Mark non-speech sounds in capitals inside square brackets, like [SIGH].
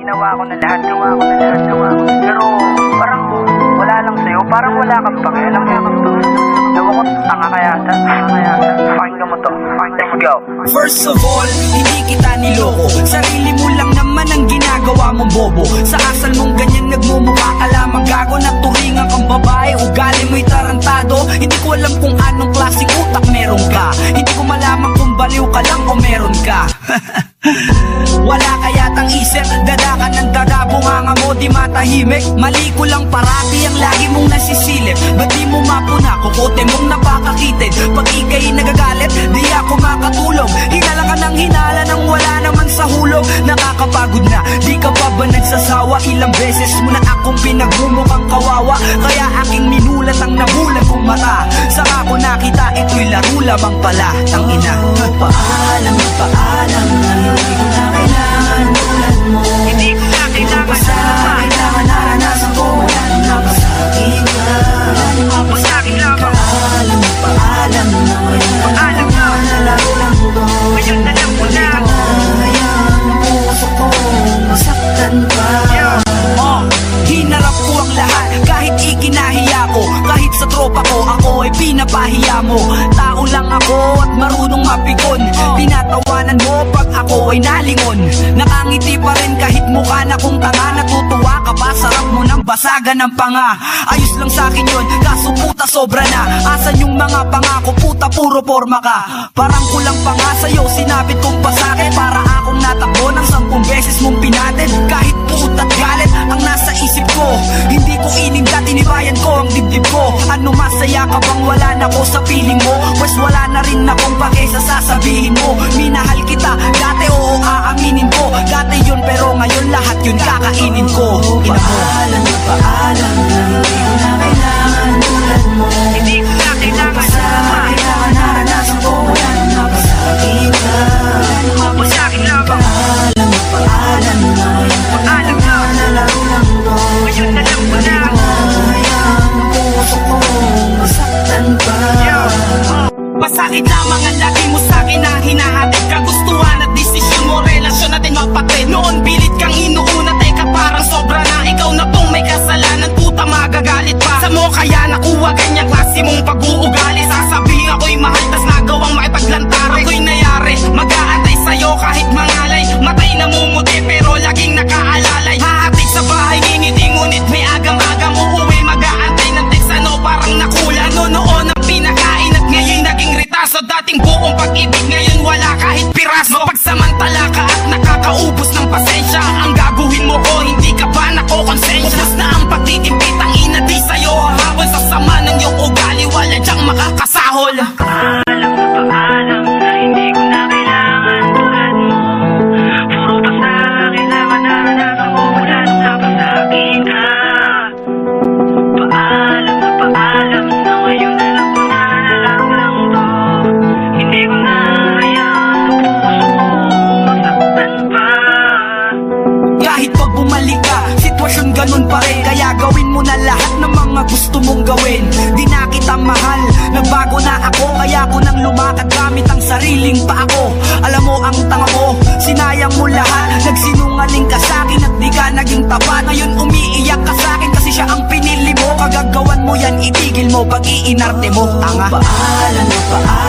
ginawa ko na lahat, gawa ko na lahat, gawa ko. Pero parang wala lang sa'yo, parang wala kang pakialam. Ewan ko, tanga kaya tanga kaya. Pakinggan mo to, pakinggan mo. Go. First of all, hindi kita niloko Sarili mo lang naman ang ginagawa mong bobo Sa asal mong ganyan nagmumukha ka lamang gago Na turingan kang babae, ugali mo'y tarantado Hindi ko alam kung anong klaseng utak meron ka Hindi ko malaman kung baliw ka lang o meron ka [LAUGHS] Wala kaya tang isip, di matahimik. Mali ko lang parati ang lagi mong nasisilip. Ba't di mo mapuna, kukote mong napakakitid Pag ikay nagagalit, di ako makatulog. Hinala ka ng hinala nang wala naman sa hulog Nakakapagod na, di ka pa ba nagsasawa? Ilang beses mo na akong pinagmumukhang kawawa. Kaya aking minulat ang nabulag kong mata. Saka ko nakita, ito'y laro lamang pala. Tang ina Kahit sa tropa ko ako ay pinapahiya mo. Tao lang ako at marunong mapikon Tinatawanan mo pag ako ay nalingon. Nakangiti pa rin kahit mukha na kong tanga. Natutuwa ka pa sarap mo ng basagan ng panga. Ayos lang sa akin yun kaso puta sobra na. Asan yung mga pangako? Puta puro forma ka. Parang kulang pa nga sa'yo sinabit kong pasake Para akong natakbo ng sampung beses mong pinatid Ano masaya ka bang wala na ko sa piling mo? Pues wala na rin akong pake sa sasabihin mo. Minahal kita dati oo aaminin ko. Dati yun pero ngayon lahat yun kakainin ko. Ina mo Paalam na paalam Masakit lamang ang lagi mo sa akin na hinahatid Kagustuhan at desisyon mo, relasyon natin mapatid Noon bilit kang inuuna, teka parang sobra na. Ikaw na tong may kasalanan, puta magagalit pa. Sa mo kaya nakuha ganyang klase mong pag-uugali makakasahol ganun pa rin Kaya gawin mo na lahat ng mga gusto mong gawin. Di na kita mahal, nagbago na ako Kaya ko nang lumakad gamit ang sariling pa ako. Alam mo ang tanga mo, sinayang mo lahat. Nagsinungaling ka sa akin at di ka naging tapat Ngayon umiiyak ka sa akin kasi siya ang pinili mo. Kagagawan mo yan, itigil mo pag iinarte mo. Tanga. Paalam na paalam